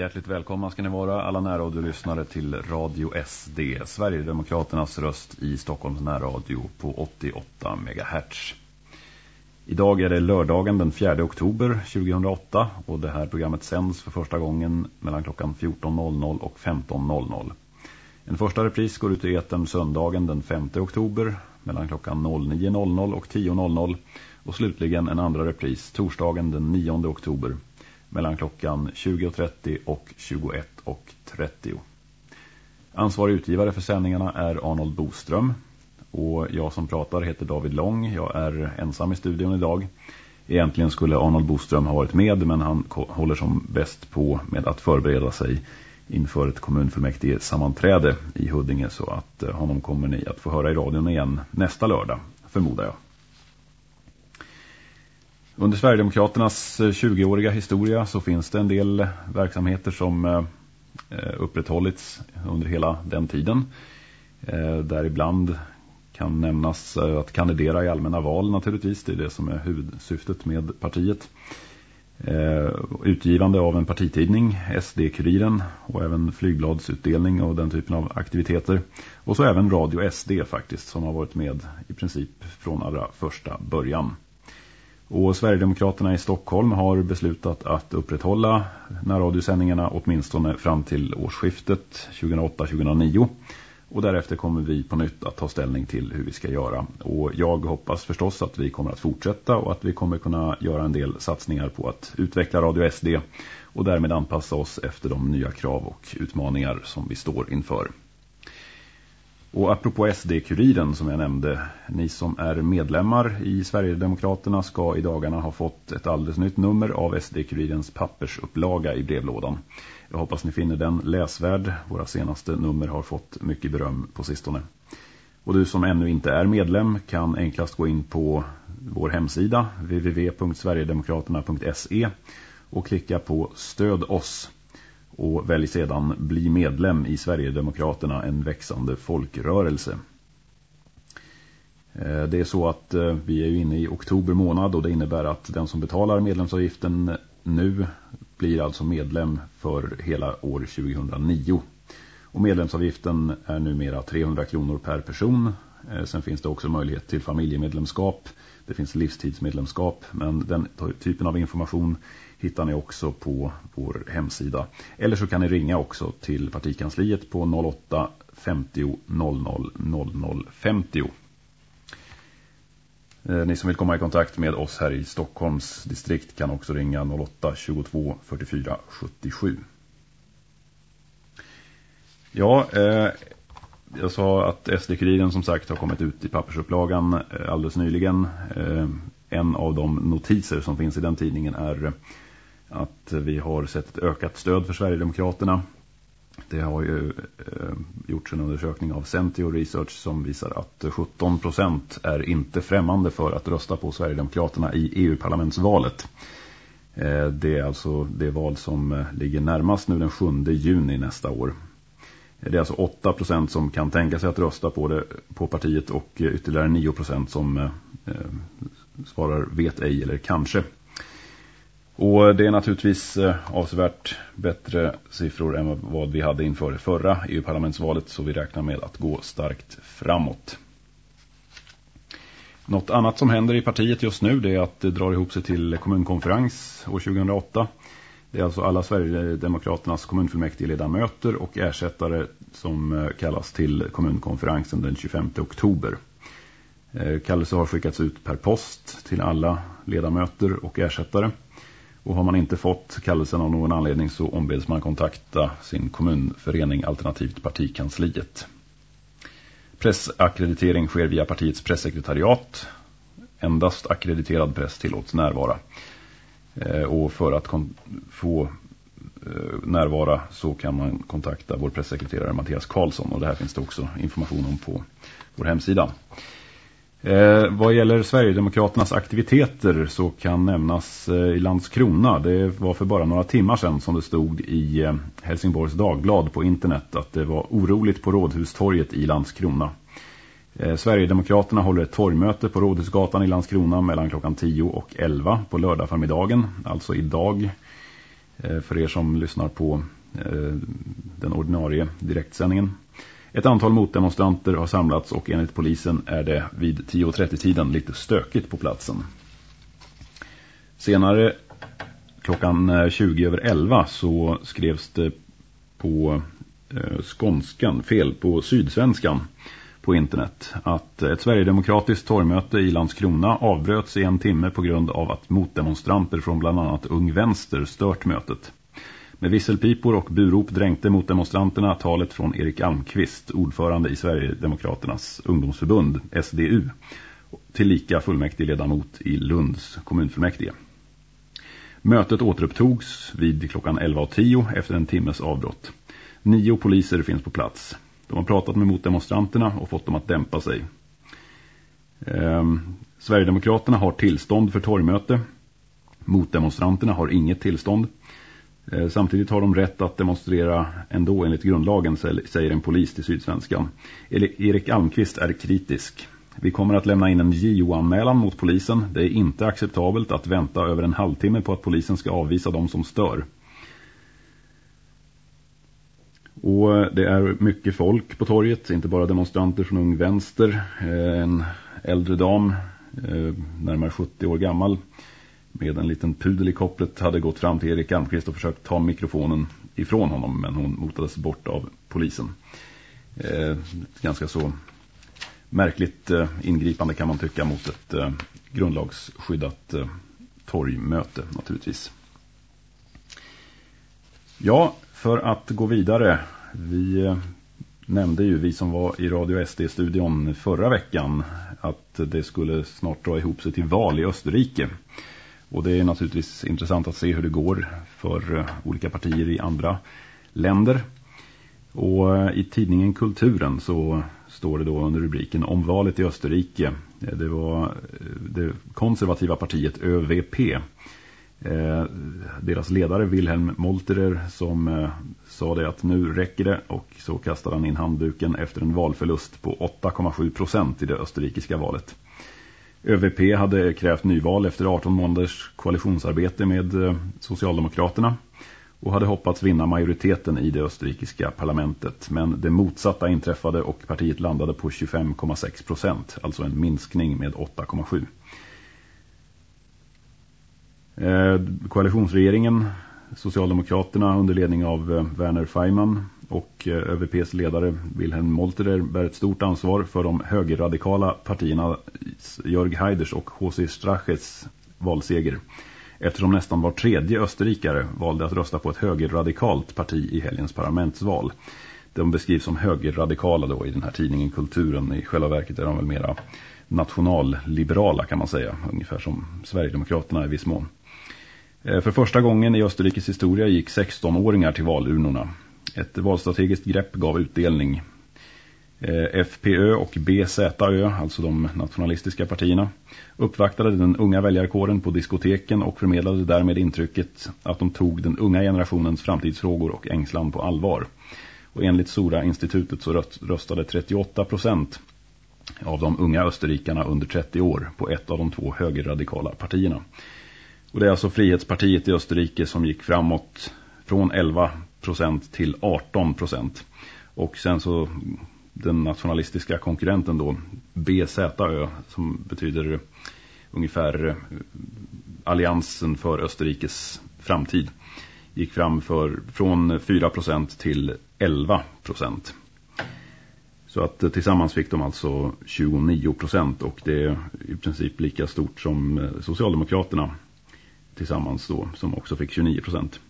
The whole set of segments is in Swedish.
Hjärtligt välkomna ska ni vara alla närradiolyssnare till Radio SD, Sverigedemokraternas röst i Stockholms närradio på 88 MHz. Idag är det lördagen den 4 oktober 2008 och det här programmet sänds för första gången mellan klockan 14.00 och 15.00. En första repris går ut i eten söndagen den 5 oktober mellan klockan 09.00 och 10.00 och slutligen en andra repris torsdagen den 9 oktober mellan klockan 20.30 och 21.30. Ansvarig utgivare för sändningarna är Arnold Boström och jag som pratar heter David Lång. Jag är ensam i studion idag. Egentligen skulle Arnold Boström ha varit med men han håller som bäst på med att förbereda sig inför ett kommunfullmäktige sammanträde i Huddinge så att eh, honom kommer ni att få höra i radion igen nästa lördag, förmodar jag. Under Sverigedemokraternas eh, 20-åriga historia så finns det en del verksamheter som eh, eh, upprätthållits under hela den tiden. Däribland kan nämnas att kandidera i allmänna val naturligtvis. Det är det som är huvudsyftet med partiet. Utgivande av en partitidning, SD-kuriren och även flygbladsutdelning och den typen av aktiviteter. Och så även Radio SD faktiskt som har varit med i princip från allra första början. Och Sverigedemokraterna i Stockholm har beslutat att upprätthålla närradiosändningarna åtminstone fram till årsskiftet 2008-2009. Och därefter kommer vi på nytt att ta ställning till hur vi ska göra. Och jag hoppas förstås att vi kommer att fortsätta och att vi kommer kunna göra en del satsningar på att utveckla Radio SD och därmed anpassa oss efter de nya krav och utmaningar som vi står inför. Och apropå SD-kuriren som jag nämnde, ni som är medlemmar i Sverigedemokraterna ska i dagarna ha fått ett alldeles nytt nummer av SD-kurirens pappersupplaga i brevlådan. Jag hoppas ni finner den läsvärd. Våra senaste nummer har fått mycket beröm på sistone. Och du som ännu inte är medlem kan enklast gå in på vår hemsida www.sverigedemokraterna.se och klicka på Stöd oss och välj sedan bli medlem i Sverigedemokraterna, en växande folkrörelse. Eh, det är så att eh, vi är inne i oktober månad och det innebär att den som betalar medlemsavgiften nu blir alltså medlem för hela år 2009. Och medlemsavgiften är numera 300 kronor per person. Eh, sen finns det också möjlighet till familjemedlemskap. Det finns livstidsmedlemskap men den typen av information hittar ni också på vår hemsida. Eller så kan ni ringa också till partikansliet på 08 50 00 00 50. Ni som vill komma i kontakt med oss här i Stockholms distrikt kan också ringa 08 22 44 77. Ja, eh, jag sa att SD-kuriren som sagt har kommit ut i pappersupplagan eh, alldeles nyligen. Eh, en av de notiser som finns i den tidningen är att vi har sett ett ökat stöd för Sverigedemokraterna. Det har ju eh, gjorts en undersökning av Centio Research som visar att 17% är inte främmande för att rösta på Sverigedemokraterna i EU-parlamentsvalet. Eh, det är alltså det val som eh, ligger närmast nu den 7 juni nästa år. Eh, det är alltså 8% som kan tänka sig att rösta på, det, på partiet och eh, ytterligare 9% som eh, svarar vet ej eller kanske. Och det är naturligtvis eh, avsevärt bättre siffror än vad vi hade inför det förra EU-parlamentsvalet så vi räknar med att gå starkt framåt. Något annat som händer i partiet just nu det är att det drar ihop sig till kommunkonferens år 2008. Det är alltså alla Sverigedemokraternas kommunfullmäktigeledamöter och ersättare som eh, kallas till kommunkonferensen den 25 oktober. Eh, kallelse har skickats ut per post till alla ledamöter och ersättare. Och har man inte fått kallelsen av någon anledning så ombeds man kontakta sin kommunförening alternativt partikansliet. Pressakkreditering sker via partiets pressekretariat. Endast akkrediterad press tillåts närvara. Eh, och för att få eh, närvara så kan man kontakta vår pressekreterare Mattias Karlsson och det här finns det också information om på vår hemsida. Eh, vad gäller Sverigedemokraternas aktiviteter så kan nämnas eh, i Landskrona. Det var för bara några timmar sedan som det stod i eh, Helsingborgs Dagblad på internet att det var oroligt på Rådhustorget i Landskrona. Eh, Sverigedemokraterna håller ett torgmöte på Rådhusgatan i Landskrona mellan klockan 10 och 11 på lördag förmiddagen, alltså idag. Eh, för er som lyssnar på eh, den ordinarie direktsändningen. Ett antal motdemonstranter har samlats och enligt polisen är det vid 10.30-tiden lite stökigt på platsen. Senare klockan eh, 20 över 11 så skrevs det på eh, skånskan, fel, på sydsvenskan på internet att ett Sverigedemokratiskt torgmöte i Landskrona avbröts i en timme på grund av att motdemonstranter från bland annat Ung Vänster stört mötet. Med visselpipor och burop dränkte motdemonstranterna talet från Erik Almqvist, ordförande i Sverigedemokraternas ungdomsförbund, SDU, tillika fullmäktigeledamot i Lunds kommunfullmäktige. Mötet återupptogs vid klockan 11.10 efter en timmes avbrott. Nio poliser finns på plats. De har pratat med motdemonstranterna och fått dem att dämpa sig. Ehm, Sverigedemokraterna har tillstånd för torgmöte. Motdemonstranterna har inget tillstånd. Eh, samtidigt har de rätt att demonstrera ändå enligt grundlagen, säger en polis till Sydsvenskan. Erik Almqvist är kritisk. Vi kommer att lämna in en JO-anmälan mot polisen. Det är inte acceptabelt att vänta över en halvtimme på att polisen ska avvisa de som stör. Och eh, det är mycket folk på torget, inte bara demonstranter från Ung Vänster. Eh, en äldre dam, närmare 70 år gammal, med en liten pudel i kopplet hade gått fram till Erik Almqvist och försökt ta mikrofonen ifrån honom men hon motades bort av polisen. Eh, ganska så märkligt eh, ingripande kan man tycka mot ett eh, grundlagsskyddat eh, torgmöte naturligtvis. Ja, för att gå vidare. Vi eh, nämnde ju, vi som var i Radio SD-studion förra veckan, att det skulle snart dra ihop sig till val i Österrike. Och det är naturligtvis intressant att se hur det går för eh, olika partier i andra länder. Och eh, i tidningen Kulturen så står det då under rubriken om valet i Österrike. Eh, det var det konservativa partiet ÖVP. Deras ledare Wilhelm Molterer som sa det att nu räcker det och så kastade han in handduken efter en valförlust på 8,7 procent i det österrikiska valet. ÖVP hade krävt nyval efter 18 månaders koalitionsarbete med eh, Socialdemokraterna och hade hoppats vinna majoriteten i det österrikiska parlamentet. Men det motsatta inträffade och partiet landade på 25,6 procent, alltså en minskning med 8,7. Eh, koalitionsregeringen, Socialdemokraterna under ledning av eh, Werner Feimann och eh, ÖVPs ledare Wilhelm Molterer bär ett stort ansvar för de högerradikala partierna Jörg Haiders och H.C. Straches valseger eftersom nästan var tredje österrikare valde att rösta på ett högerradikalt parti i helgens parlamentsval. De beskrivs som högerradikala då i den här tidningen Kulturen. I själva verket är de väl mera nationalliberala kan man säga, ungefär som Sverigedemokraterna i viss mån. Eh, för första gången i Österrikes historia gick 16-åringar till valurnorna. Ett valstrategiskt grepp gav utdelning. Eh, FPÖ och BZÖ, alltså de nationalistiska partierna, uppvaktade den unga väljarkåren på diskoteken och förmedlade därmed intrycket att de tog den unga generationens framtidsfrågor och ängslan på allvar. Och enligt Sora-institutet så röstade 38 procent av de unga österrikarna under 30 år på ett av de två högerradikala partierna. Och det är alltså Frihetspartiet i Österrike som gick framåt från 11 procent till 18 procent. Och sen så den nationalistiska konkurrenten då, BZÖ, som betyder ungefär eh, alliansen för Österrikes framtid, gick fram för, från 4 procent till 11 procent. Så att eh, tillsammans fick de alltså 29 procent och det är i princip lika stort som eh, Socialdemokraterna tillsammans då, som också fick 29 procent.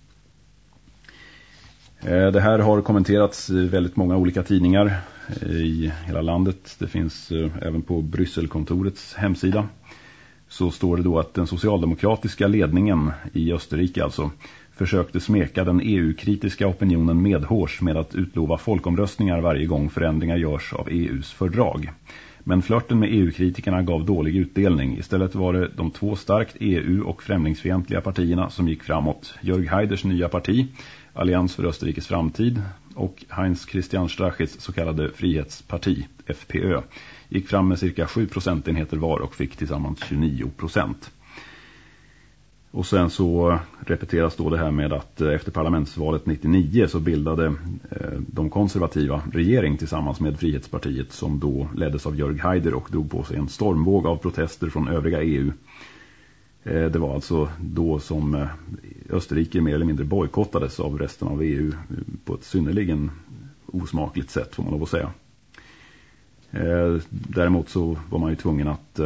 Eh, det här har kommenterats i väldigt många olika tidningar eh, i hela landet. Det finns eh, även på Brysselkontorets hemsida. Så står det då att den socialdemokratiska ledningen i Österrike alltså försökte smeka den EU-kritiska opinionen medhårs med att utlova folkomröstningar varje gång förändringar görs av EUs fördrag. Men flörten med EU-kritikerna gav dålig utdelning. Istället var det de två starkt EU- och främlingsfientliga partierna som gick framåt. Jörg Haiders nya parti, Allians för Österrikes framtid, och Heinz Christian Strachis så kallade Frihetsparti, FPÖ, gick fram med cirka 7 procentenheter var och fick tillsammans 29 procent. Och sen så repeteras då det här med att eh, efter parlamentsvalet 99 så bildade eh, de konservativa regering tillsammans med Frihetspartiet som då leddes av Jörg Haider och drog på sig en stormvåg av protester från övriga EU- Eh, det var alltså då som eh, Österrike mer eller mindre bojkottades av resten av EU eh, på ett synnerligen osmakligt sätt får man lov att säga. Däremot så var man ju tvungen att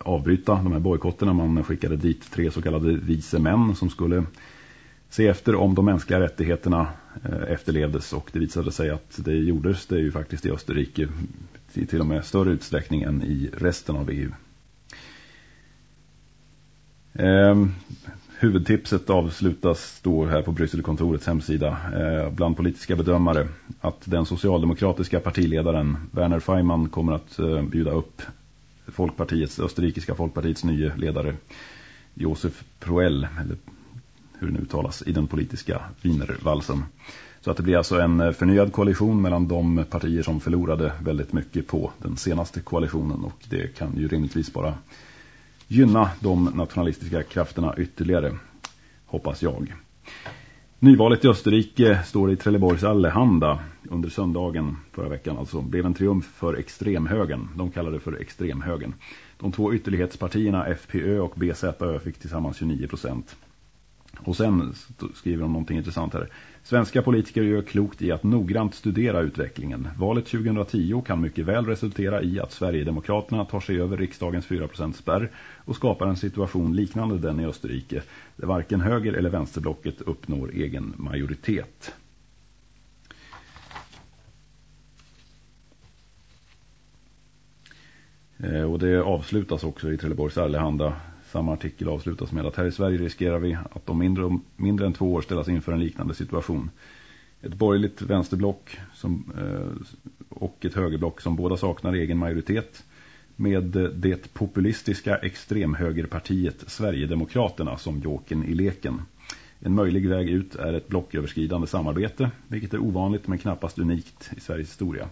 avbryta de här bojkotterna. Man skickade dit tre så kallade vise män som skulle se efter om de mänskliga rättigheterna efterlevdes och det visade sig att det gjordes det ju faktiskt i Österrike till och med större utsträckning än i resten av EU. Eh, huvudtipset avslutas då här på Brysselkontorets hemsida eh, bland politiska bedömare att den socialdemokratiska partiledaren Werner Feimann kommer att eh, bjuda upp Folkpartiets, Österrikiska Folkpartiets nya ledare Josef Proel, eller hur det nu uttalas, i den politiska Wienervalsen. Så att det blir alltså en eh, förnyad koalition mellan de partier som förlorade väldigt mycket på den senaste koalitionen och det kan ju rimligtvis bara gynna de nationalistiska krafterna ytterligare, hoppas jag. Nyvalet i Österrike står i Trelleborgs Allehanda under söndagen förra veckan alltså blev en triumf för extremhögen. De kallade det för extremhögen. De två ytterlighetspartierna FPÖ och BZÖ fick tillsammans 29 procent. Och sen skriver de någonting intressant här. Svenska politiker gör klokt i att noggrant studera utvecklingen. Valet 2010 kan mycket väl resultera i att Sverigedemokraterna tar sig över riksdagens 4% spärr och skapar en situation liknande den i Österrike där varken höger- eller vänsterblocket uppnår egen majoritet. Eh, och det avslutas också i Trelleborgs Allehanda samma artikel avslutas med att här i Sverige riskerar vi att om mindre, mindre än två år ställas inför en liknande situation. Ett borgerligt vänsterblock som, eh, och ett högerblock som båda saknar egen majoritet med det populistiska extremhögerpartiet Sverigedemokraterna som joken i leken. En möjlig väg ut är ett blocköverskridande samarbete, vilket är ovanligt men knappast unikt i Sveriges historia.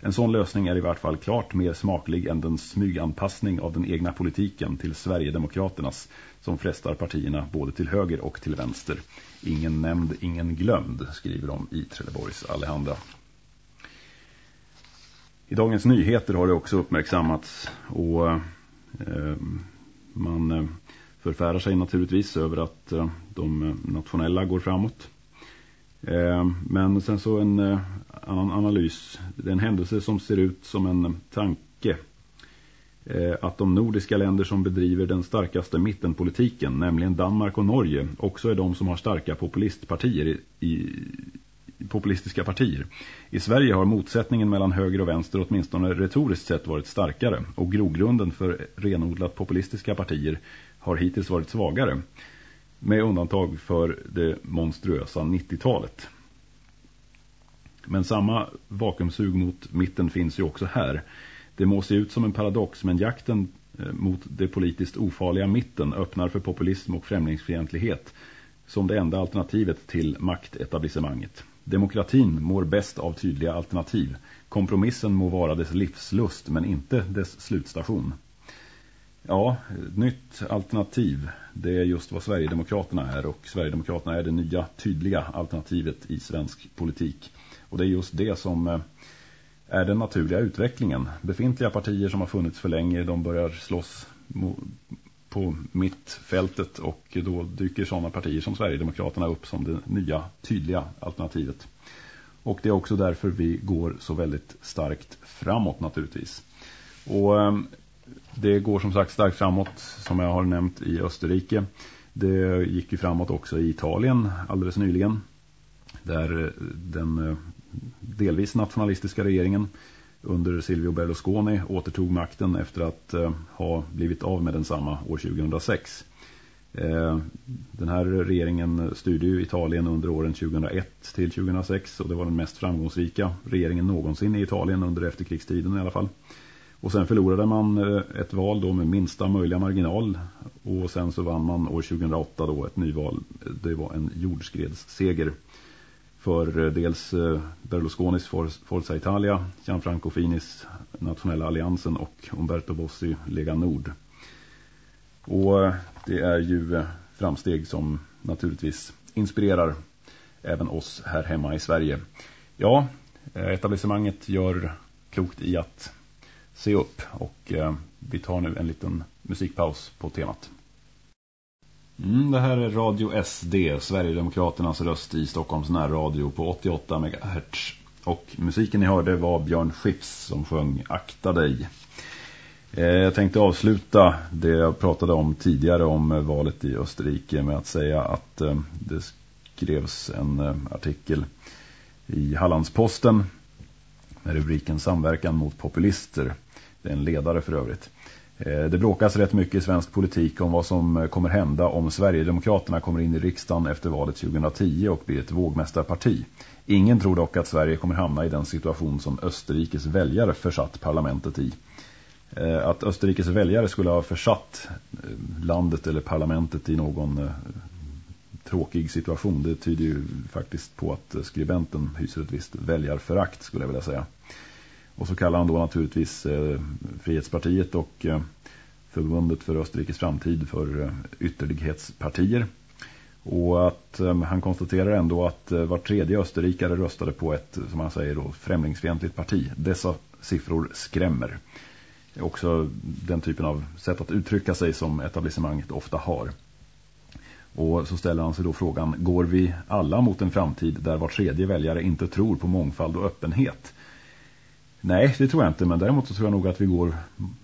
En sån lösning är i vart fall klart mer smaklig än den smyganpassning av den egna politiken till Sverigedemokraternas som frestar partierna både till höger och till vänster. Ingen nämnd, ingen glömd, skriver de i Trelleborgs Allehanda. I Dagens Nyheter har det också uppmärksammats och eh, man eh, förfärar sig naturligtvis över att eh, de nationella går framåt. Eh, men sen så en eh, annan analys. Det är en händelse som ser ut som en tanke. Eh, att de nordiska länder som bedriver den starkaste mittenpolitiken, nämligen Danmark och Norge, också är de som har starka populistpartier i, i populistiska partier. I Sverige har motsättningen mellan höger och vänster åtminstone retoriskt sett varit starkare och grogrunden för renodlat populistiska partier har hittills varit svagare med undantag för det monstruösa 90-talet. Men samma vakuumsug mot mitten finns ju också här. Det må se ut som en paradox men jakten eh, mot det politiskt ofarliga mitten öppnar för populism och främlingsfientlighet som det enda alternativet till maktetablissemanget. Demokratin mår bäst av tydliga alternativ. Kompromissen må vara dess livslust men inte dess slutstation. Ja, nytt alternativ. Det är just vad Sverigedemokraterna är och Sverigedemokraterna är det nya tydliga alternativet i svensk politik. Och det är just det som eh, är den naturliga utvecklingen. Befintliga partier som har funnits för länge, de börjar slåss på mittfältet och då dyker sådana partier som Sverigedemokraterna upp som det nya tydliga alternativet. Och det är också därför vi går så väldigt starkt framåt naturligtvis. Och eh, det går som sagt starkt framåt som jag har nämnt i Österrike. Det gick ju framåt också i Italien alldeles nyligen. Där eh, den eh, delvis nationalistiska regeringen under Silvio Berlusconi återtog makten efter att eh, ha blivit av med densamma år 2006. Den här regeringen styrde ju Italien under åren 2001 till 2006 och det var den mest framgångsrika regeringen någonsin i Italien under efterkrigstiden i alla fall. Och sen förlorade man eh, ett val då med minsta möjliga marginal och sen så vann man år 2008 då ett nyval. Det var en jordskredsseger för eh, dels eh, Berlusconis Forza Italia, Gianfranco Finis Nationella Alliansen och Umberto Bossi Lega Nord. Och det är ju framsteg som naturligtvis inspirerar även oss här hemma i Sverige. Ja, etablissemanget gör klokt i att se upp och eh, vi tar nu en liten musikpaus på temat. Mm, det här är Radio SD, Sverigedemokraternas röst i Stockholms närradio på 88 MHz. Och musiken ni hörde var Björn Schips som sjöng Akta dig. Eh, jag tänkte avsluta det jag pratade om tidigare om valet i Österrike med att säga att eh, det skrevs en eh, artikel i Hallandsposten med rubriken Samverkan mot populister. Det är en ledare för övrigt. Eh, det bråkas rätt mycket i svensk politik om vad som eh, kommer hända om Sverigedemokraterna kommer in i riksdagen efter valet 2010 och blir ett vågmästarparti. Ingen tror dock att Sverige kommer hamna i den situation som Österrikes väljare försatt parlamentet i. Eh, att Österrikes väljare skulle ha försatt landet eller parlamentet i någon tråkig situation. Det tyder ju faktiskt på att skribenten hyser ett visst väljarförakt skulle jag vilja säga. Och så kallar han då naturligtvis eh, Frihetspartiet och eh, Förbundet för Österrikes framtid för eh, ytterlighetspartier. Och att han konstaterar ändå att var tredje österrikare röstade på ett, som han säger, då, främlingsfientligt parti. Dessa siffror skrämmer. Också den typen av sätt att uttrycka sig som etablissemanget ofta har. Och så ställer han sig då frågan, går vi alla mot en framtid där var tredje väljare inte tror på mångfald och öppenhet? Nej, det tror jag inte. Men däremot så tror jag nog att vi går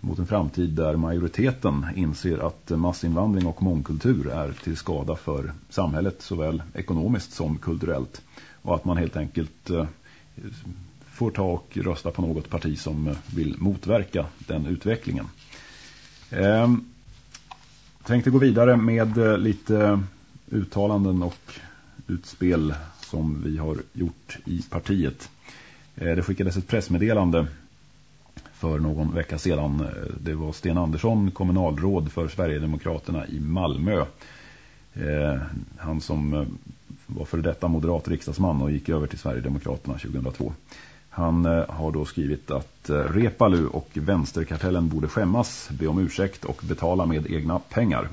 mot en framtid där majoriteten inser att massinvandring och mångkultur är till skada för samhället såväl ekonomiskt som kulturellt. Och att man helt enkelt eh, får ta och rösta på något parti som eh, vill motverka den utvecklingen. Jag tänkte gå vidare med eh, lite uttalanden och utspel som vi har gjort i partiet. Eh, det skickades ett pressmeddelande för någon vecka sedan. Eh, det var Sten Andersson, kommunalråd för Sverigedemokraterna i Malmö. Eh, han som var för detta moderat riksdagsman och gick över till Sverigedemokraterna 2002. Han har då skrivit att Repalu och vänsterkartellen borde skämmas, be om ursäkt och betala med egna pengar.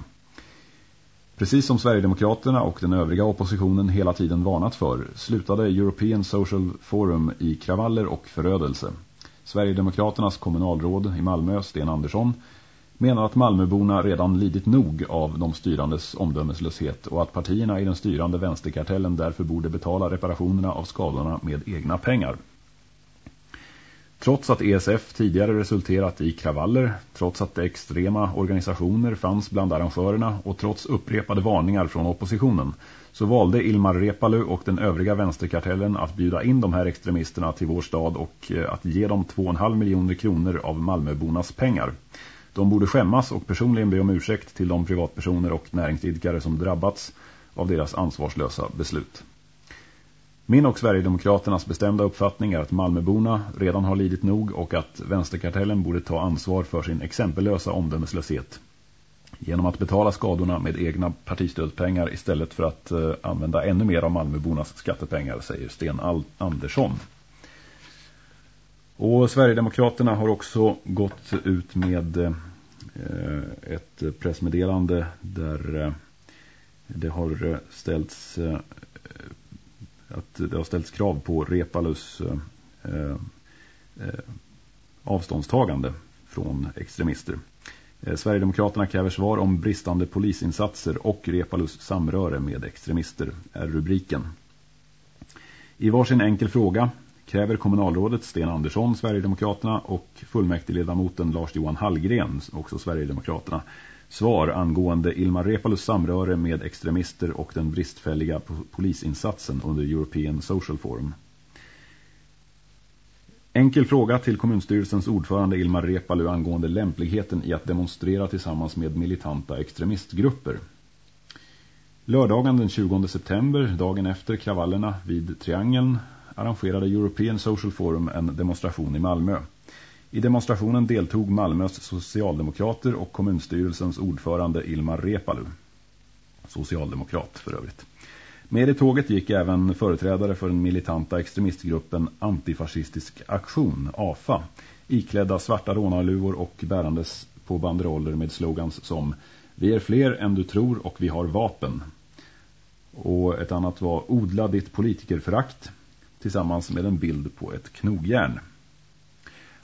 Precis som Sverigedemokraterna och den övriga oppositionen hela tiden varnat för slutade European Social Forum i kravaller och förödelse. Sverigedemokraternas kommunalråd i Malmö, Sten Andersson, menar att Malmöborna redan lidit nog av de styrandes omdömeslöshet och att partierna i den styrande vänsterkartellen därför borde betala reparationerna av skadorna med egna pengar. Trots att ESF tidigare resulterat i kravaller, trots att extrema organisationer fanns bland arrangörerna och trots upprepade varningar från oppositionen så valde Ilmar Repalu och den övriga vänsterkartellen att bjuda in de här extremisterna till vår stad och eh, att ge dem 2,5 miljoner kronor av Malmöbornas pengar. De borde skämmas och personligen be om ursäkt till de privatpersoner och näringsidkare som drabbats av deras ansvarslösa beslut. Min och Sverigedemokraternas bestämda uppfattning är att Malmöborna redan har lidit nog och att vänsterkartellen borde ta ansvar för sin exempellösa omdömeslöshet genom att betala skadorna med egna partistödspengar istället för att eh, använda ännu mer av Malmöbornas skattepengar, säger Sten Al Andersson. Och Sverigedemokraterna har också gått ut med eh, ett pressmeddelande där eh, det har ställts att det har ställts krav på Repalus eh, eh, eh, avståndstagande från extremister. Eh, Sverigedemokraterna kräver svar om bristande polisinsatser och Repalus samröre med extremister är rubriken. I varsin enkel fråga kräver kommunalrådet Sten Andersson, Sverigedemokraterna och fullmäktigeledamoten Lars-Johan Hallgren, också Sverigedemokraterna, svar angående Ilmar Repalus samröre med extremister och den bristfälliga polisinsatsen under European Social Forum. Enkel fråga till kommunstyrelsens ordförande Ilmar Repalu angående lämpligheten i att demonstrera tillsammans med militanta extremistgrupper. Lördagen den 20 september, dagen efter kravallerna vid Triangeln, arrangerade European Social Forum en demonstration i Malmö. I demonstrationen deltog Malmös socialdemokrater och kommunstyrelsens ordförande Ilmar Repalu. Socialdemokrat för övrigt. Med i tåget gick även företrädare för den militanta extremistgruppen Antifascistisk aktion, AFA, iklädda svarta rånarluvor och bärandes på banderoller med slogans som Vi är fler än du tror och vi har vapen. Och ett annat var Odla ditt politikerförakt tillsammans med en bild på ett knogjärn.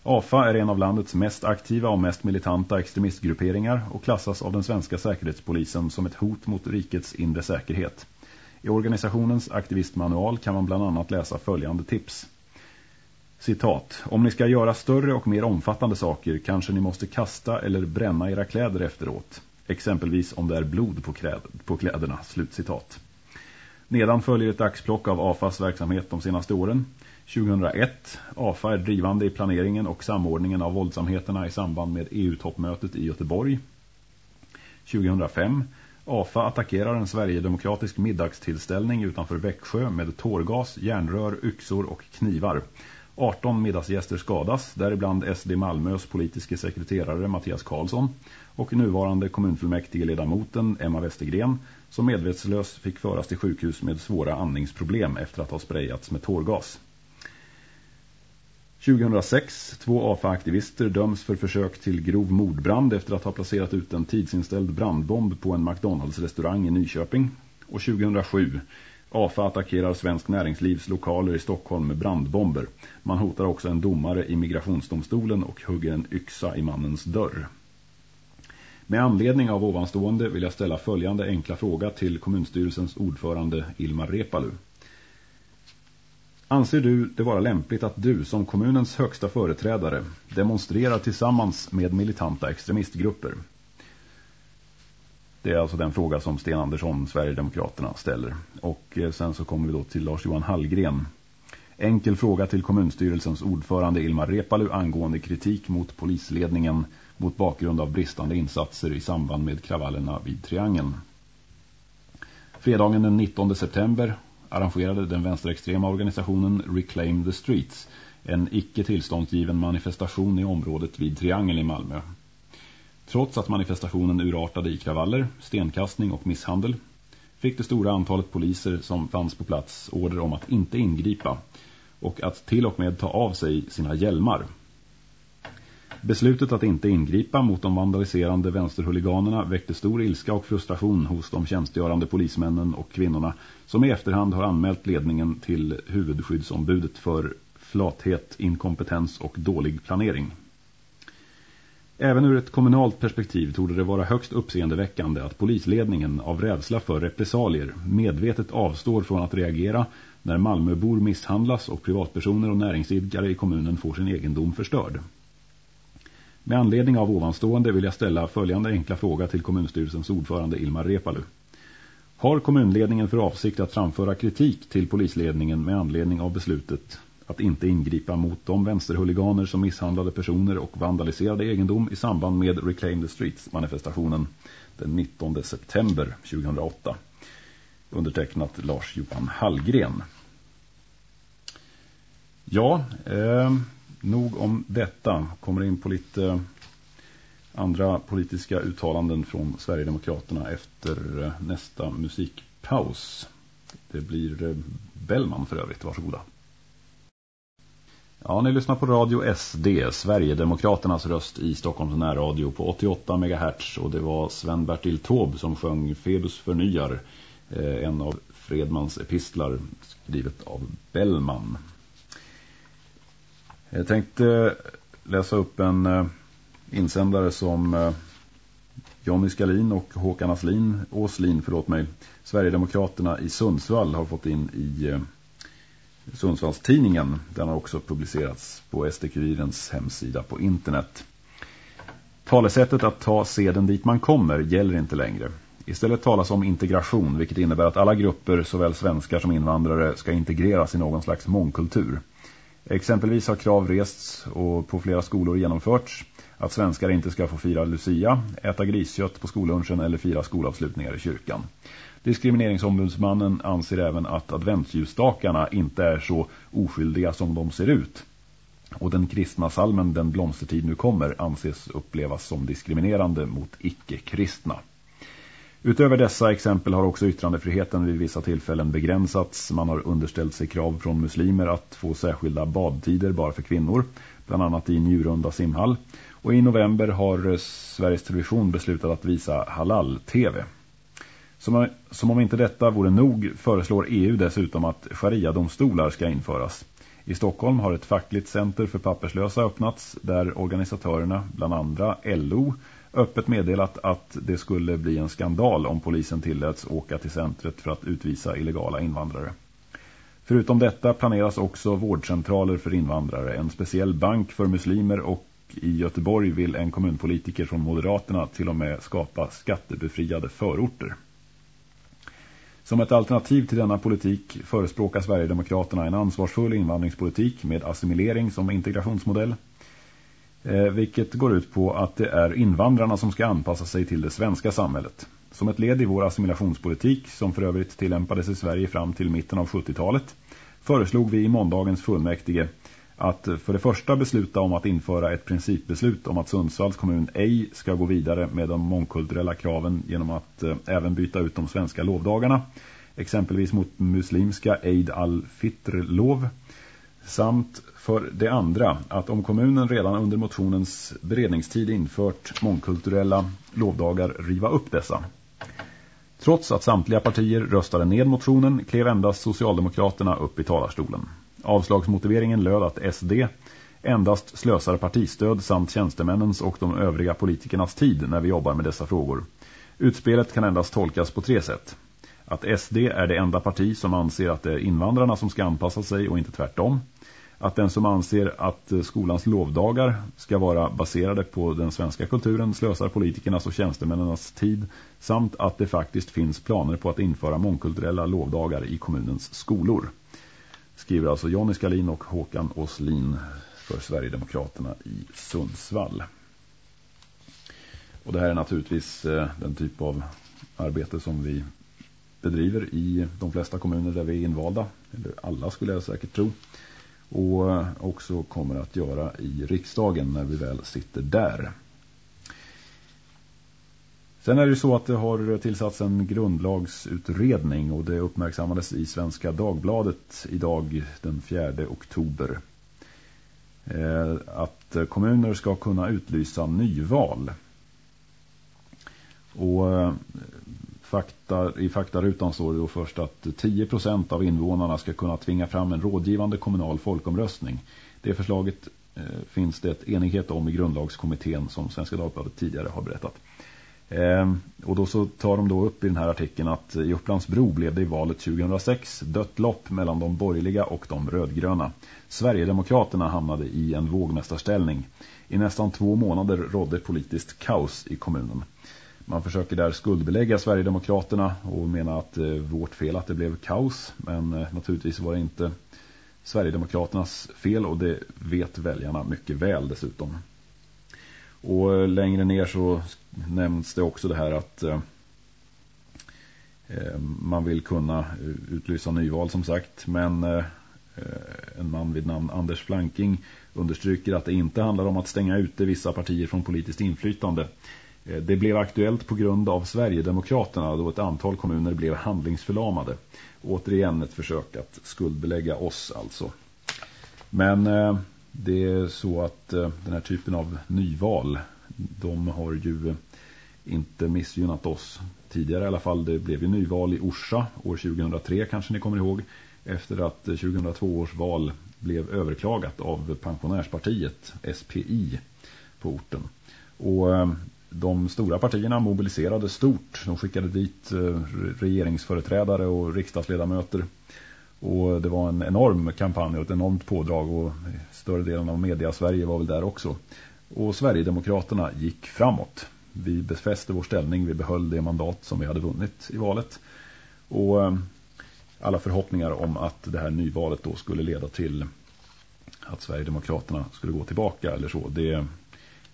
AFA är en av landets mest aktiva och mest militanta extremistgrupperingar och klassas av den svenska säkerhetspolisen som ett hot mot rikets inre säkerhet. I organisationens aktivistmanual kan man bland annat läsa följande tips. Citat. Om ni ska göra större och mer omfattande saker kanske ni måste kasta eller bränna era kläder efteråt. Exempelvis om det är blod på, kläd på kläderna. Slutcitat. Nedan följer ett axplock av AFAs verksamhet de senaste åren. 2001. AFA är drivande i planeringen och samordningen av våldsamheterna i samband med EU-toppmötet i Göteborg. 2005. AFA attackerar en Sverigedemokratisk middagstillställning utanför Växjö med tårgas, järnrör, yxor och knivar. 18 middagsgäster skadas, däribland SD Malmös politiske sekreterare Mattias Karlsson och nuvarande kommunfullmäktigeledamoten Emma Westergren som medvetslös fick föras till sjukhus med svåra andningsproblem efter att ha sprayats med tårgas. 2006, två AFA-aktivister döms för försök till grov mordbrand efter att ha placerat ut en tidsinställd brandbomb på en McDonalds-restaurang i Nyköping. Och 2007, AFA attackerar svensk näringslivs lokaler i Stockholm med brandbomber. Man hotar också en domare i migrationsdomstolen och hugger en yxa i mannens dörr. Med anledning av ovanstående vill jag ställa följande enkla fråga till kommunstyrelsens ordförande Ilmar Repalu. Anser du det vara lämpligt att du som kommunens högsta företrädare demonstrerar tillsammans med militanta extremistgrupper? Det är alltså den fråga som Sten Andersson, Sverigedemokraterna, ställer. Och eh, sen så kommer vi då till Lars-Johan Hallgren. Enkel fråga till kommunstyrelsens ordförande Ilmar Repalu angående kritik mot polisledningen mot bakgrund av bristande insatser i samband med kravallerna vid Triangeln. Fredagen den 19 september arrangerade den vänsterextrema organisationen Reclaim the Streets en icke tillståndsgiven manifestation i området vid Triangeln i Malmö. Trots att manifestationen urartade i kravaller, stenkastning och misshandel fick det stora antalet poliser som fanns på plats order om att inte ingripa och att till och med ta av sig sina hjälmar. Beslutet att inte ingripa mot de vandaliserande vänsterhuliganerna väckte stor ilska och frustration hos de tjänstgörande polismännen och kvinnorna som i efterhand har anmält ledningen till huvudskyddsombudet för flathet, inkompetens och dålig planering. Även ur ett kommunalt perspektiv torde det vara högst uppseendeväckande att polisledningen av rädsla för repressalier medvetet avstår från att reagera när Malmöbor misshandlas och privatpersoner och näringsidkare i kommunen får sin egendom förstörd. Med anledning av ovanstående vill jag ställa följande enkla fråga till kommunstyrelsens ordförande Ilmar Repalu. Har kommunledningen för avsikt att framföra kritik till polisledningen med anledning av beslutet att inte ingripa mot de vänsterhuliganer som misshandlade personer och vandaliserade egendom i samband med Reclaim the Streets-manifestationen den 19 september 2008. Undertecknat Lars-Johan Hallgren. Ja, eh, nog om detta. Kommer in på lite eh, andra politiska uttalanden från Sverigedemokraterna efter eh, nästa musikpaus. Det blir eh, Bellman för övrigt, varsågoda. Ja, ni lyssnar på Radio SD, Sverigedemokraternas röst i Stockholms närradio på 88 MHz. Och det var Sven-Bertil Tåb som sjöng Febus förnyar, en av Fredmans epistlar skrivet av Bellman. Jag tänkte läsa upp en eh, insändare som eh, Johnny Skalin och Håkan Aslin, Åslin, förlåt mig, Sverigedemokraterna i Sundsvall har fått in i eh, Sundsvallstidningen. Den har också publicerats på SD-kurirens hemsida på internet. Talesättet att ta seden dit man kommer gäller inte längre. Istället talas om integration, vilket innebär att alla grupper, såväl svenskar som invandrare, ska integreras i någon slags mångkultur. Exempelvis har krav rests och på flera skolor genomförts att svenskar inte ska få fira Lucia, äta griskött på skollunchen eller fira skolavslutningar i kyrkan. Diskrimineringsombudsmannen anser även att adventsljusstakarna inte är så oskyldiga som de ser ut. Och den kristna salmen Den blomstertid nu kommer anses upplevas som diskriminerande mot icke-kristna. Utöver dessa exempel har också yttrandefriheten vid vissa tillfällen begränsats. Man har underställt sig krav från muslimer att få särskilda badtider bara för kvinnor, bland annat i Njurunda simhall. Och i november har Sveriges Television beslutat att visa Halal-TV. Som, som om inte detta vore nog föreslår EU dessutom att sharia-domstolar ska införas. I Stockholm har ett fackligt center för papperslösa öppnats där organisatörerna, bland andra LO, öppet meddelat att det skulle bli en skandal om polisen tilläts åka till centret för att utvisa illegala invandrare. Förutom detta planeras också vårdcentraler för invandrare, en speciell bank för muslimer och i Göteborg vill en kommunpolitiker från Moderaterna till och med skapa skattebefriade förorter. Som ett alternativ till denna politik förespråkar Sverigedemokraterna en ansvarsfull invandringspolitik med assimilering som integrationsmodell. Eh, vilket går ut på att det är invandrarna som ska anpassa sig till det svenska samhället. Som ett led i vår assimilationspolitik, som för övrigt tillämpades i Sverige fram till mitten av 70-talet, föreslog vi i måndagens fullmäktige att eh, för det första besluta om att införa ett principbeslut om att Sundsvalls kommun ej ska gå vidare med de mångkulturella kraven genom att eh, även byta ut de svenska lovdagarna, exempelvis mot muslimska Eid al-Fitr-lov, samt för det andra att om kommunen redan under motionens beredningstid infört mångkulturella lovdagar riva upp dessa. Trots att samtliga partier röstade ned motionen klev endast Socialdemokraterna upp i talarstolen. Avslagsmotiveringen löd att SD endast slösar partistöd samt tjänstemännens och de övriga politikernas tid när vi jobbar med dessa frågor. Utspelet kan endast tolkas på tre sätt. Att SD är det enda parti som anser att det är invandrarna som ska anpassa sig och inte tvärtom. Att den som anser att eh, skolans lovdagar ska vara baserade på den svenska kulturen slösar politikernas och tjänstemännens tid samt att det faktiskt finns planer på att införa mångkulturella lovdagar i kommunens skolor skriver alltså Jonny Skalin och Håkan Åslin för Sverigedemokraterna i Sundsvall. Och det här är naturligtvis eh, den typ av arbete som vi bedriver i de flesta kommuner där vi är invalda. Eller alla skulle jag säkert tro. Och också kommer att göra i riksdagen när vi väl sitter där. Sen är det ju så att det har tillsatts en grundlagsutredning och det uppmärksammades i Svenska Dagbladet idag den 4 oktober. Eh, att kommuner ska kunna utlysa nyval. Och eh, fakta, i faktarutan står det då först att 10% av invånarna ska kunna tvinga fram en rådgivande kommunal folkomröstning. Det förslaget eh, finns det ett enighet om i grundlagskommittén som Svenska Dagbladet tidigare har berättat. Eh, och då så tar de då upp i den här artikeln att i Upplandsbro blev det i valet 2006 dött lopp mellan de borgerliga och de rödgröna. Sverigedemokraterna hamnade i en vågmästarställning. I nästan två månader rådde politiskt kaos i kommunen. Man försöker där skuldbelägga Sverigedemokraterna och menar att det är vårt fel att det blev kaos. Men eh, naturligtvis var det inte Sverigedemokraternas fel och det vet väljarna mycket väl dessutom. Och eh, längre ner så nämns det också det här att man vill kunna utlysa nyval som sagt. Men en man vid namn Anders Flanking understryker att det inte handlar om att stänga ute vissa partier från politiskt inflytande. Eh, det blev aktuellt på grund av Sverigedemokraterna då ett antal kommuner blev handlingsförlamade. Återigen ett försök att skuldbelägga oss alltså. Men eh, det är så att eh, den här typen av nyval de har ju inte missgynnat oss tidigare i alla fall. Det blev ju nyval i Orsa år 2003 kanske ni kommer ihåg efter att 2002 års val blev överklagat av pensionärspartiet SPI på orten. Och de stora partierna mobiliserade stort. De skickade dit eh, regeringsföreträdare och riksdagsledamöter och det var en enorm kampanj och ett enormt pådrag och större delen av media Sverige var väl där också. Och Sverigedemokraterna gick framåt. Vi befäste vår ställning, vi behöll det mandat som vi hade vunnit i valet. Och eh, alla förhoppningar om att det här nyvalet då skulle leda till att Sverigedemokraterna skulle gå tillbaka eller så, det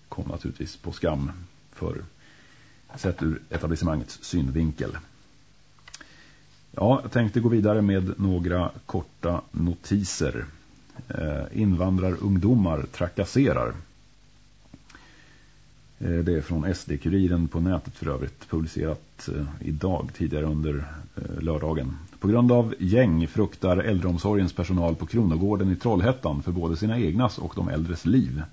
kom naturligtvis på skam för sett ur etablissemangets synvinkel. Ja, jag tänkte gå vidare med några korta notiser. Eh, invandrarungdomar trakasserar. Eh, det är från SD-kuriren på nätet för övrigt publicerat eh, idag, tidigare under eh, lördagen. På grund av gäng fruktar äldreomsorgens personal på Kronogården i Trollhättan för både sina egnas och de äldres liv.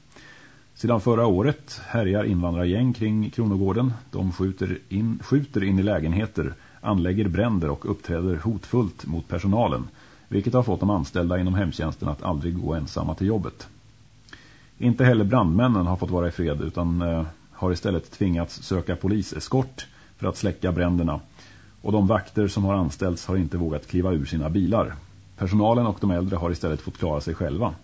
Sedan förra året härjar invandrargäng kring Kronogården. De skjuter in, skjuter in i lägenheter, anlägger bränder och uppträder hotfullt mot personalen. Vilket har fått de anställda inom hemtjänsten att aldrig gå ensamma till jobbet. Inte heller brandmännen har fått vara i fred utan eh, har istället tvingats söka poliseskort för att släcka bränderna. Och de vakter som har anställts har inte vågat kliva ur sina bilar. Personalen och de äldre har istället fått klara sig själva.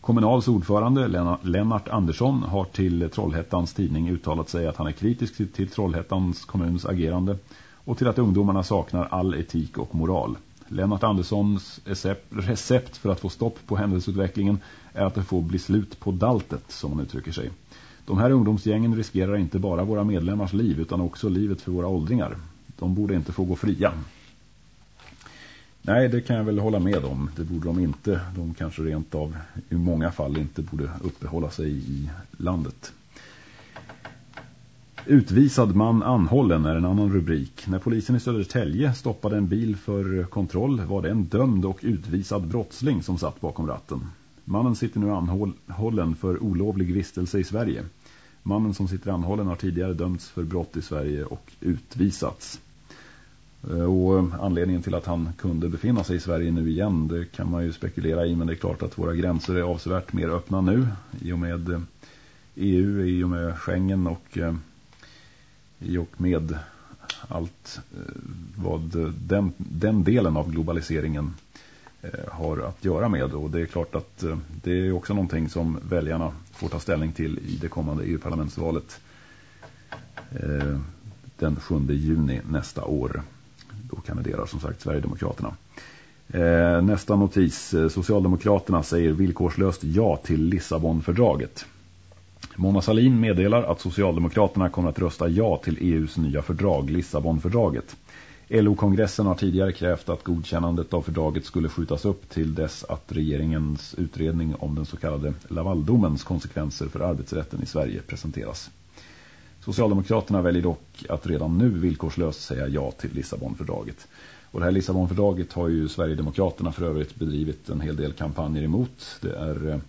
Kommunals ordförande Lennart Andersson har till Trollhättans tidning uttalat sig att han är kritisk till Trollhättans kommuns agerande och till att ungdomarna saknar all etik och moral. Lennart Anderssons recept för att få stopp på händelseutvecklingen är att det får bli slut på daltet, som han uttrycker sig. De här ungdomsgängen riskerar inte bara våra medlemmars liv utan också livet för våra åldringar. De borde inte få gå fria. Nej, det kan jag väl hålla med om. Det borde de inte. De kanske rent av i många fall inte borde uppehålla sig i landet. Utvisad man anhållen är en annan rubrik. När polisen i Södertälje stoppade en bil för kontroll var det en dömd och utvisad brottsling som satt bakom ratten. Mannen sitter nu anhållen för olovlig vistelse i Sverige. Mannen som sitter anhållen har tidigare dömts för brott i Sverige och utvisats. Eh, och eh, anledningen till att han kunde befinna sig i Sverige nu igen, det kan man ju spekulera i. Men det är klart att våra gränser är avsevärt mer öppna nu i och med eh, EU, i och med Schengen och i och med allt vad den, den delen av globaliseringen har att göra med. Och det är klart att det är också någonting som väljarna får ta ställning till i det kommande EU-parlamentsvalet den 7 juni nästa år. Då kandiderar som sagt Sverigedemokraterna. Eh, nästa notis. Eh, Socialdemokraterna säger villkorslöst ja till Lissabonfördraget. Mona Salin meddelar att Socialdemokraterna kommer att rösta ja till EUs nya fördrag, Lissabonfördraget. LO-kongressen har tidigare krävt att godkännandet av fördraget skulle skjutas upp till dess att regeringens utredning om den så kallade Lavaldomens konsekvenser för arbetsrätten i Sverige presenteras. Socialdemokraterna väljer dock att redan nu villkorslöst säga ja till Lissabonfördraget. Och det här Lissabonfördraget har ju Sverigedemokraterna för övrigt bedrivit en hel del kampanjer emot. Det är,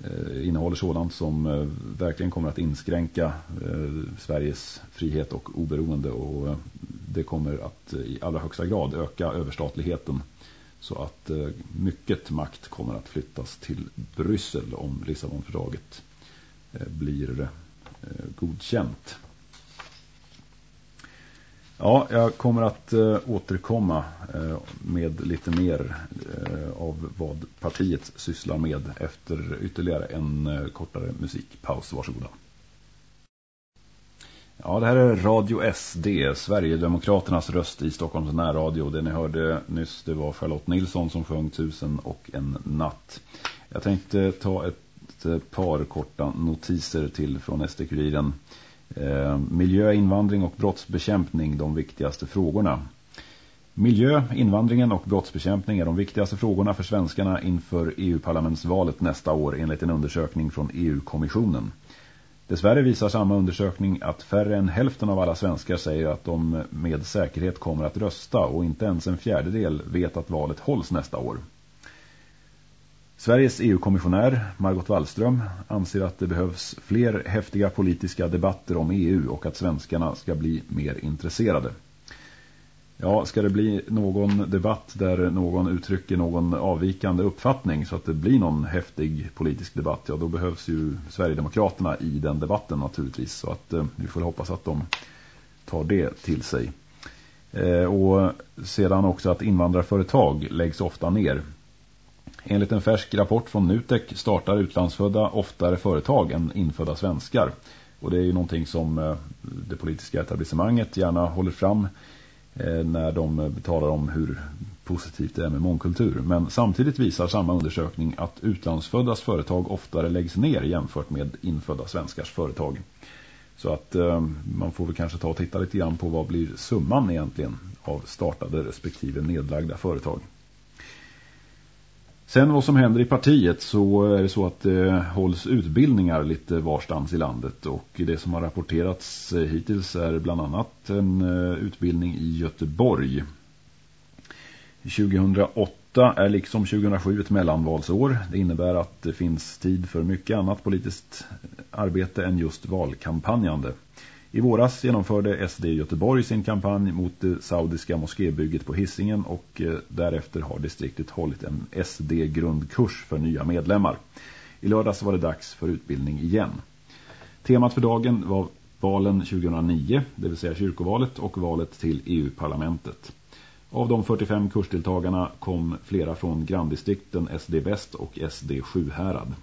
eh, innehåller sådant som eh, verkligen kommer att inskränka eh, Sveriges frihet och oberoende och eh, det kommer att eh, i allra högsta grad öka överstatligheten så att eh, mycket makt kommer att flyttas till Bryssel om Lissabonfördraget blir Eh, godkänt. Ja, jag kommer att eh, återkomma eh, med lite mer av vad partiet sysslar med efter ytterligare en kortare musikpaus. Varsågoda. Ja, det här är Radio SD, Sverigedemokraternas röst i Stockholms närradio. Det ni hörde nyss, det var Charlotte Nilsson som sjöng Tusen och en natt. Jag tänkte ta ett ett eh, par korta notiser till från SD-kuriren. Eh, miljö, invandring och brottsbekämpning de viktigaste frågorna. Miljö, invandringen och brottsbekämpning är de viktigaste frågorna för svenskarna inför EU-parlamentsvalet nästa år enligt en undersökning från EU-kommissionen. Dessvärre visar samma undersökning att färre än hälften av alla svenskar säger att de med säkerhet kommer att rösta och inte ens en fjärdedel vet att valet hålls nästa år. Sveriges EU-kommissionär Margot Wallström anser att det behövs fler häftiga politiska debatter om EU och att svenskarna ska bli mer intresserade. Ja, ska det bli någon debatt där någon uttrycker någon avvikande uppfattning så att det blir någon häftig politisk debatt, ja då behövs ju Sverigedemokraterna i den debatten naturligtvis. Så att eh, vi får hoppas att de tar det till sig. Eh, och sedan också att invandrarföretag läggs ofta ner. Enligt en färsk rapport från Nutek startar utlandsfödda oftare företag än infödda svenskar. Och det är ju någonting som eh, det politiska etablissemanget gärna håller fram eh, när de talar om hur positivt det är med mångkultur. Men samtidigt visar samma undersökning att utlandsföddas företag oftare läggs ner jämfört med infödda svenskars företag. Så att eh, man får väl kanske ta och titta lite grann på vad blir summan egentligen av startade respektive nedlagda företag. Sen vad som händer i partiet så är det så att det hålls utbildningar lite varstans i landet och det som har rapporterats eh, hittills är bland annat en eh, utbildning i Göteborg. 2008 är liksom 2007 ett mellanvalsår. Det innebär att det finns tid för mycket annat politiskt eh, arbete än just valkampanjande. I våras genomförde SD Göteborg sin kampanj mot det saudiska moskébygget på Hissingen och eh, därefter har distriktet hållit en SD-grundkurs för nya medlemmar. I lördags var det dags för utbildning igen. Temat för dagen var valen 2009, det vill säga kyrkovalet och valet till EU-parlamentet. Av de 45 kursdeltagarna kom flera från granndistrikten SD Väst och SD Sjuhärad.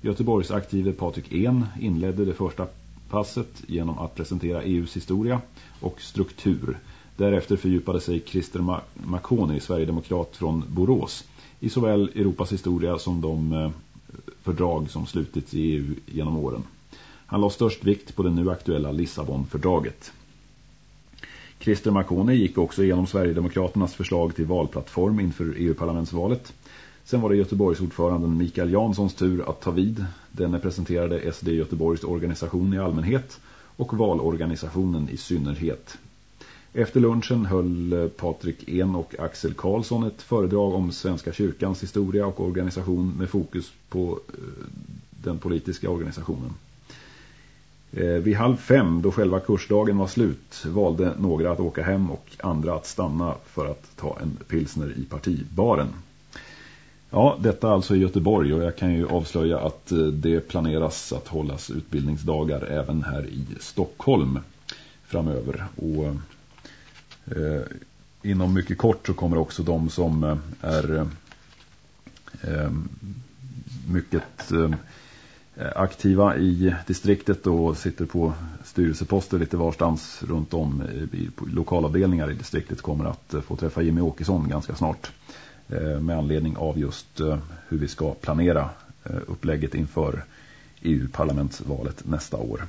Göteborgs aktive Patrik En inledde det första passet genom att presentera EUs historia och struktur. Därefter fördjupade sig Christer Makoni, Sverigedemokrat från Borås, i såväl Europas historia som de eh, fördrag som slutits i EU genom åren. Han la störst vikt på det nu aktuella Lissabonfördraget. Christer Makoni gick också igenom Sverigedemokraternas förslag till valplattform inför EU-parlamentsvalet. Sen var det Göteborgs ordföranden Mikael Janssons tur att ta vid. Denne presenterade SD Göteborgs organisation i allmänhet och valorganisationen i synnerhet. Efter lunchen höll eh, Patrik En och Axel Karlsson ett föredrag om Svenska kyrkans historia och organisation med fokus på eh, den politiska organisationen. Eh, vid halv fem, då själva kursdagen var slut, valde några att åka hem och andra att stanna för att ta en pilsner i partibaren. Ja, detta alltså i Göteborg och jag kan ju avslöja att eh, det planeras att hållas utbildningsdagar även här i Stockholm framöver. Och eh, inom mycket kort så kommer också de som eh, är eh, mycket eh, aktiva i distriktet och sitter på styrelseposter lite varstans runt om i lokalavdelningar i distriktet kommer att eh, få träffa Jimmy Åkesson ganska snart. Eh, med anledning av just eh, hur vi ska planera eh, upplägget inför EU-parlamentsvalet nästa år.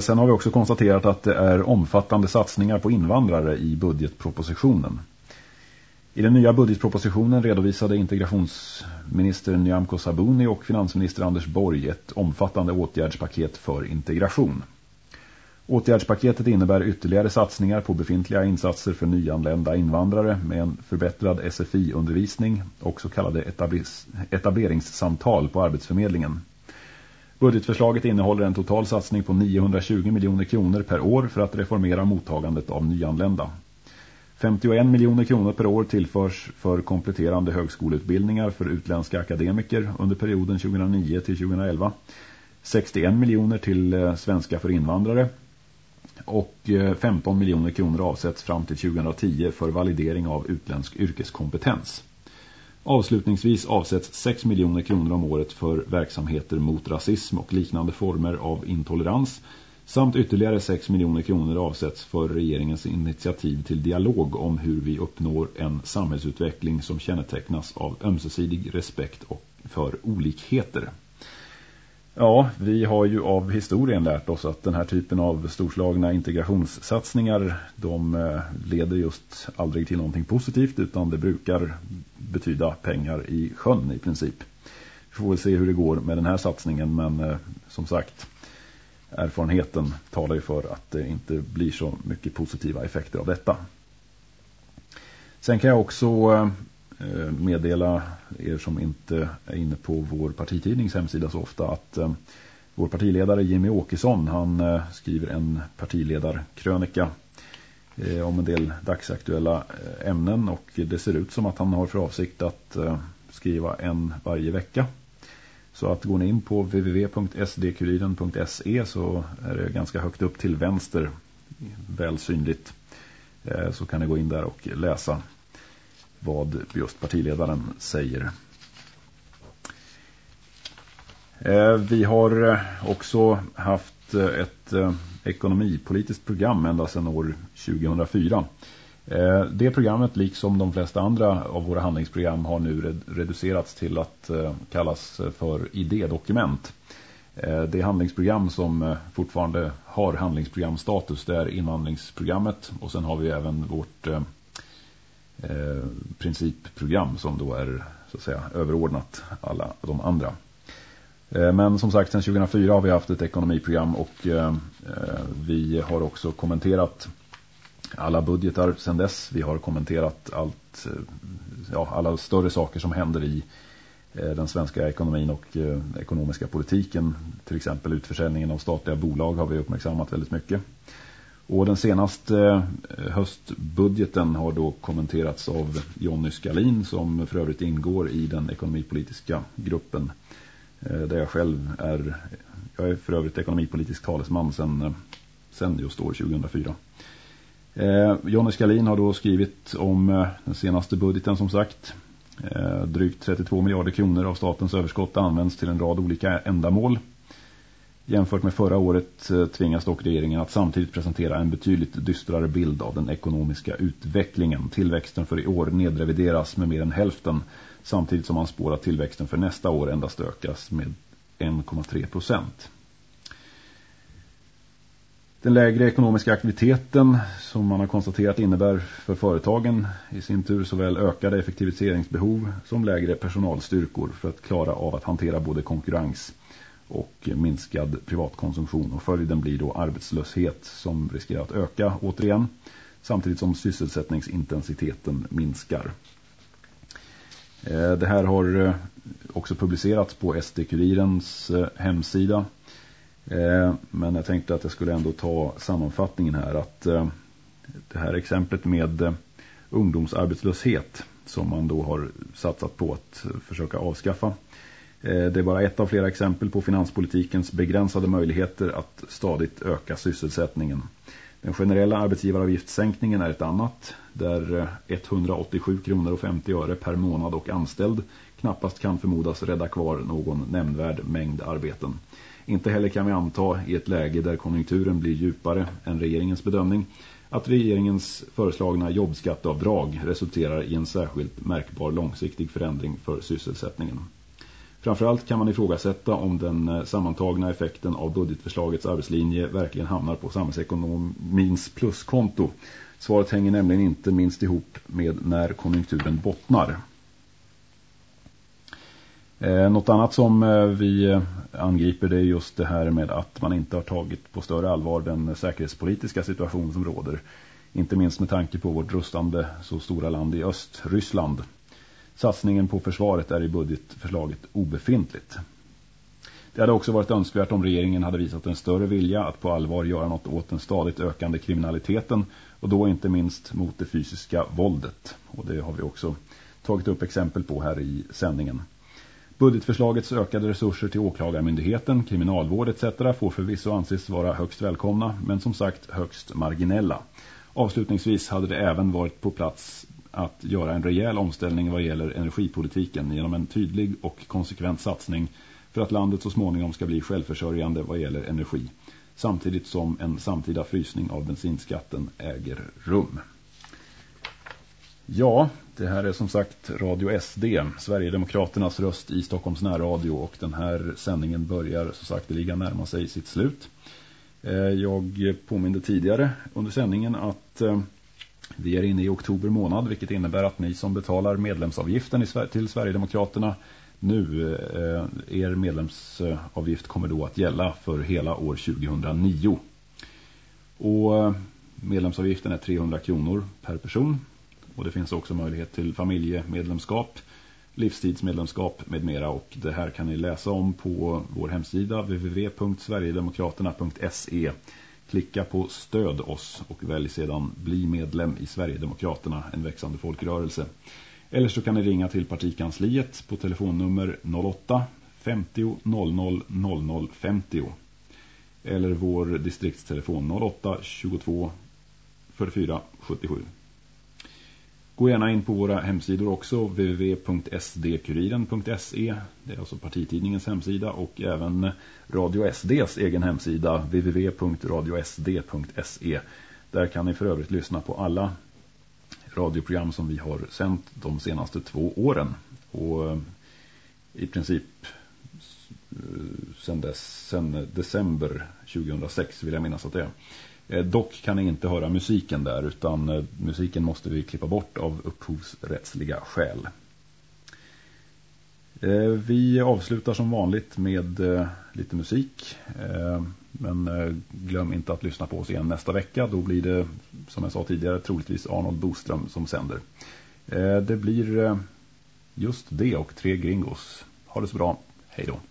Sen har vi också konstaterat att det är omfattande satsningar på invandrare i budgetpropositionen. I den nya budgetpropositionen redovisade integrationsminister Nyamko Sabuni och finansminister Anders Borg ett omfattande åtgärdspaket för integration. Åtgärdspaketet innebär ytterligare satsningar på befintliga insatser för nyanlända invandrare med en förbättrad SFI-undervisning och så kallade etableringssamtal på Arbetsförmedlingen. Budgetförslaget innehåller en total satsning på 920 miljoner kronor per år för att reformera mottagandet av nyanlända. 51 miljoner kronor per år tillförs för kompletterande högskoleutbildningar för utländska akademiker under perioden 2009 till 2011. 61 miljoner till eh, svenska för invandrare och eh, 15 miljoner kronor avsätts fram till 2010 för validering av utländsk yrkeskompetens. Avslutningsvis avsätts 6 miljoner kronor om året för verksamheter mot rasism och liknande former av intolerans samt ytterligare 6 miljoner kronor avsätts för regeringens initiativ till dialog om hur vi uppnår en samhällsutveckling som kännetecknas av ömsesidig respekt och för olikheter. Ja, vi har ju av historien lärt oss att den här typen av storslagna integrationssatsningar de eh, leder just aldrig till någonting positivt utan det brukar betyda pengar i sjön i princip. Vi får väl se hur det går med den här satsningen men eh, som sagt erfarenheten talar ju för att det inte blir så mycket positiva effekter av detta. Sen kan jag också eh, Eh, meddela er som inte är inne på vår partitidnings hemsida så ofta att eh, vår partiledare Jimmy Åkesson han eh, skriver en partiledarkrönika om en del dagsaktuella ämnen och det ser ut som att han har för avsikt att skriva en varje vecka. Så att går ni in på www.sdkuriren.se så är det ganska högt upp till vänster, väl synligt. Så kan ni gå in där och läsa vad just partiledaren säger. Eh, vi har eh, också haft eh, ett ekonomipolitiskt program ända sedan år 2004. Det programmet, liksom de flesta andra av våra handlingsprogram, har nu reducerats till att kallas för idédokument. Det handlingsprogram som fortfarande har handlingsprogramstatus det är invandringsprogrammet och sen har vi även vårt Eh, principprogram som då är så att säga överordnat alla de andra. Eh, men som sagt, sedan 2004 har vi haft ett ekonomiprogram och eh, eh, vi har också kommenterat alla budgetar sedan dess. Vi har kommenterat allt, eh, ja, alla större saker som händer i eh, den svenska ekonomin och ekonomiska politiken. Till exempel utförsäljningen av statliga bolag har vi uppmärksammat väldigt mycket. Och den senaste eh, höstbudgeten har då kommenterats av Jonny Skalin som för övrigt ingår i den ekonomipolitiska gruppen. Eh, där jag själv är, jag är för övrigt ekonomipolitisk talesman sedan, eh, sedan just år 2004. Eh, Jonny Skalin har då skrivit om den senaste budgeten som sagt. Eh, drygt 32 miljarder kronor av statens överskott används till en rad olika ändamål. Jämfört med förra året eh, tvingas dock regeringen att samtidigt presentera en betydligt dystrare bild av den ekonomiska utvecklingen. Tillväxten för i år nedrevideras med mer än hälften samtidigt som man spår att tillväxten för nästa år endast ökas med 1,3 procent. Den lägre ekonomiska aktiviteten som man har konstaterat innebär för företagen i sin tur såväl ökade effektiviseringsbehov som lägre personalstyrkor för att klara av att hantera både konkurrens och minskad privatkonsumtion och följden blir då arbetslöshet som riskerar att öka återigen samtidigt som sysselsättningsintensiteten minskar. Eh, det här har eh, också publicerats på SD-kurirens eh, hemsida men jag tänkte att jag skulle ändå ta sammanfattningen här att det här exemplet med ungdomsarbetslöshet som man då har satsat på att försöka avskaffa. Eh, det är bara ett av flera exempel på finanspolitikens begränsade möjligheter att stadigt öka sysselsättningen. Den generella arbetsgivaravgiftssänkningen är ett annat, där eh, 187 kronor och 50 öre per månad och anställd knappast kan förmodas rädda kvar någon nämnvärd mängd arbeten. Inte heller kan vi anta i ett läge där konjunkturen blir djupare än regeringens bedömning att regeringens föreslagna jobbskatteavdrag resulterar i en särskilt märkbar långsiktig förändring för sysselsättningen. Framförallt kan man ifrågasätta om den eh, sammantagna effekten av budgetförslagets arbetslinje verkligen hamnar på samhällsekonomins pluskonto. Svaret hänger nämligen inte minst ihop med när konjunkturen bottnar. Eh, något annat som eh, vi angriper det är just det här med att man inte har tagit på större allvar den säkerhetspolitiska situation som råder. Inte minst med tanke på vårt rustande så stora land i öst, Ryssland. Satsningen på försvaret är i budgetförslaget obefintligt. Det hade också varit önskvärt om regeringen hade visat en större vilja att på allvar göra något åt den stadigt ökande kriminaliteten och då inte minst mot det fysiska våldet. Och det har vi också tagit upp exempel på här i sändningen. Budgetförslagets ökade resurser till åklagarmyndigheten, kriminalvård etc. får förvisso anses vara högst välkomna, men som sagt högst marginella. Avslutningsvis hade det även varit på plats att göra en rejäl omställning vad gäller energipolitiken genom en tydlig och konsekvent satsning för att landet så småningom ska bli självförsörjande vad gäller energi. Samtidigt som en samtida frysning av bensinskatten äger rum. Ja, det här är som sagt Radio SD, Sverigedemokraternas röst i Stockholms närradio och den här sändningen börjar som sagt ligga närma sig sitt slut. Eh, jag påminde tidigare under sändningen att eh, vi är inne i oktober månad vilket innebär att ni som betalar medlemsavgiften till Sverigedemokraterna nu, eh, er medlemsavgift kommer då att gälla för hela år 2009. Och eh, medlemsavgiften är 300 kronor per person och det finns också möjlighet till familjemedlemskap, livstidsmedlemskap med mera. Och det här kan ni läsa om på vår hemsida www.sverigedemokraterna.se. Klicka på stöd oss och välj sedan bli medlem i Sverigedemokraterna, en växande folkrörelse. Eller så kan ni ringa till partikansliet på telefonnummer 08 50 00 00 50 eller vår distriktstelefon 08 22 44 77. Gå gärna in på våra hemsidor också, www.sdkuriren.se, det är alltså partitidningens hemsida, och även Radio SDs egen hemsida, www.radiosd.se. Där kan ni för övrigt lyssna på alla radioprogram som vi har sänt de senaste två åren. Och eh, i princip eh, sen, dess, sen december 2006 vill jag minnas att det är. Eh, dock kan ni inte höra musiken där utan eh, musiken måste vi klippa bort av upphovsrättsliga skäl. Eh, vi avslutar som vanligt med lite musik. Men glöm inte att lyssna på oss igen nästa vecka. Då blir det, som jag sa tidigare, troligtvis Arnold Boström som sänder. Det blir just det och tre gringos. Ha det så bra. Hej då.